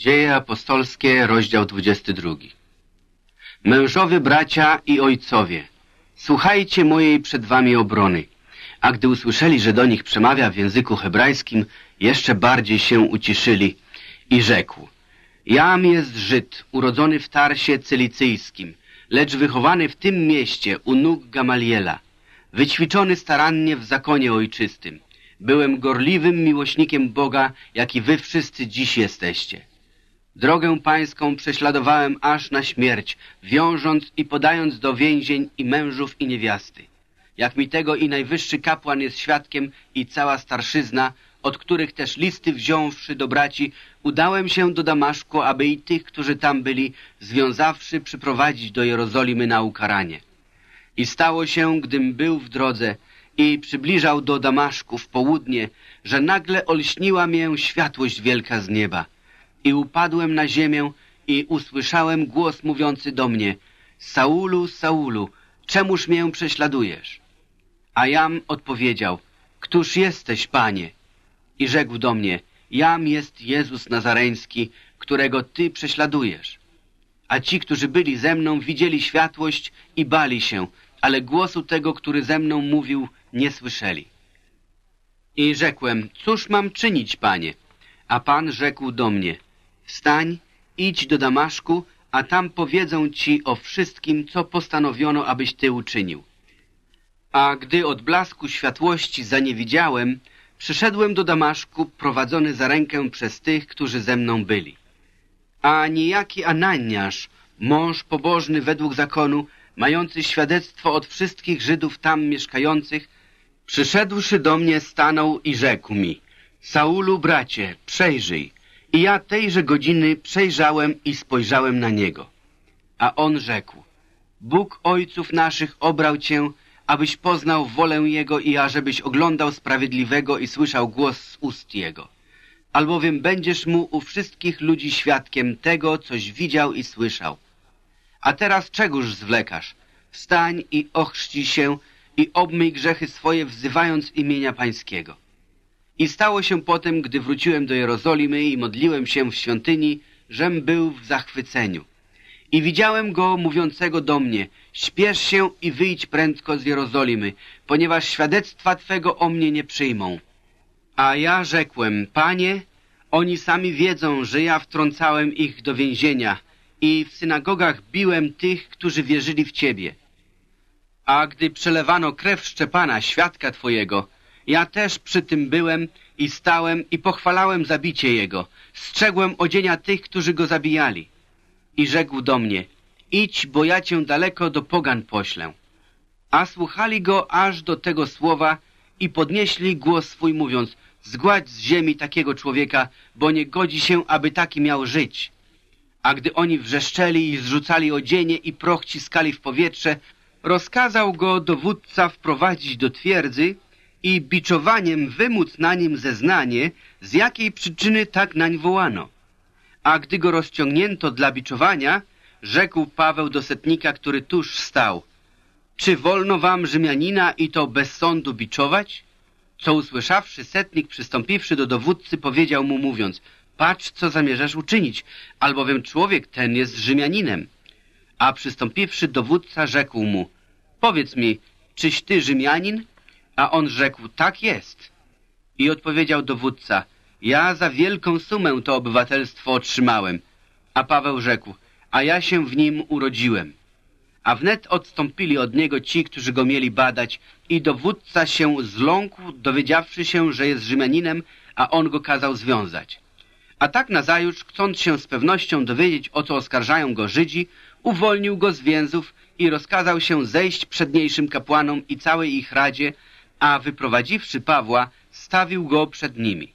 Dzieje apostolskie, rozdział 22. Mężowie, bracia i ojcowie, słuchajcie mojej przed wami obrony. A gdy usłyszeli, że do nich przemawia w języku hebrajskim, jeszcze bardziej się uciszyli i rzekł. Jam jest Żyd, urodzony w Tarsie Celicyjskim, lecz wychowany w tym mieście u nóg Gamaliela, wyćwiczony starannie w zakonie ojczystym. Byłem gorliwym miłośnikiem Boga, jak i wy wszyscy dziś jesteście. Drogę pańską prześladowałem aż na śmierć, wiążąc i podając do więzień i mężów i niewiasty. Jak mi tego i najwyższy kapłan jest świadkiem i cała starszyzna, od których też listy wziąwszy do braci, udałem się do Damaszku, aby i tych, którzy tam byli, związawszy, przyprowadzić do Jerozolimy na ukaranie. I stało się, gdym był w drodze i przybliżał do Damaszku w południe, że nagle olśniła mię światłość wielka z nieba. I upadłem na ziemię i usłyszałem głos mówiący do mnie, Saulu, Saulu, czemuż mię prześladujesz? A jam odpowiedział, Któż jesteś, Panie? I rzekł do mnie, Jam jest Jezus Nazareński, którego Ty prześladujesz. A ci, którzy byli ze mną, widzieli światłość i bali się, ale głosu tego, który ze mną mówił, nie słyszeli. I rzekłem, cóż mam czynić, Panie? A Pan rzekł do mnie, wstań, idź do Damaszku, a tam powiedzą Ci o wszystkim, co postanowiono, abyś Ty uczynił. A gdy od blasku światłości zaniewidziałem, przyszedłem do Damaszku, prowadzony za rękę przez tych, którzy ze mną byli. A niejaki Ananiasz, mąż pobożny według zakonu, mający świadectwo od wszystkich Żydów tam mieszkających, przyszedłszy do mnie, stanął i rzekł mi, Saulu, bracie, przejrzyj. I ja tejże godziny przejrzałem i spojrzałem na niego. A on rzekł, Bóg ojców naszych obrał cię, abyś poznał wolę Jego i ażebyś oglądał sprawiedliwego i słyszał głos z ust Jego. Albowiem będziesz mu u wszystkich ludzi świadkiem tego, coś widział i słyszał. A teraz czegoż zwlekasz? Wstań i ochrzci się i obmyj grzechy swoje, wzywając imienia Pańskiego. I stało się potem, gdy wróciłem do Jerozolimy i modliłem się w świątyni, żem był w zachwyceniu. I widziałem go mówiącego do mnie, śpiesz się i wyjdź prędko z Jerozolimy, ponieważ świadectwa Twego o mnie nie przyjmą. A ja rzekłem, Panie, oni sami wiedzą, że ja wtrącałem ich do więzienia i w synagogach biłem tych, którzy wierzyli w Ciebie. A gdy przelewano krew Szczepana, świadka Twojego, ja też przy tym byłem i stałem i pochwalałem zabicie jego. Strzegłem odzienia tych, którzy go zabijali. I rzekł do mnie, idź, bo ja cię daleko do pogan poślę. A słuchali go aż do tego słowa i podnieśli głos swój mówiąc, zgładź z ziemi takiego człowieka, bo nie godzi się, aby taki miał żyć. A gdy oni wrzeszczeli i zrzucali odzienie i proch ciskali w powietrze, rozkazał go dowódca wprowadzić do twierdzy i biczowaniem wymóc na nim zeznanie, z jakiej przyczyny tak nań wołano. A gdy go rozciągnięto dla biczowania, rzekł Paweł do setnika, który tuż stał. Czy wolno wam Rzymianina i to bez sądu biczować? Co usłyszawszy, setnik przystąpiwszy do dowódcy powiedział mu mówiąc, patrz co zamierzasz uczynić, albowiem człowiek ten jest Rzymianinem. A przystąpiwszy dowódca rzekł mu, powiedz mi, czyś ty Rzymianin? A on rzekł, tak jest. I odpowiedział dowódca, ja za wielką sumę to obywatelstwo otrzymałem. A Paweł rzekł, a ja się w nim urodziłem. A wnet odstąpili od niego ci, którzy go mieli badać i dowódca się zląkł, dowiedziawszy się, że jest Rzymianinem, a on go kazał związać. A tak nazajutrz, chcąc się z pewnością dowiedzieć, o co oskarżają go Żydzi, uwolnił go z więzów i rozkazał się zejść przedniejszym kapłanom i całej ich radzie, a wyprowadziwszy Pawła, stawił go przed nimi.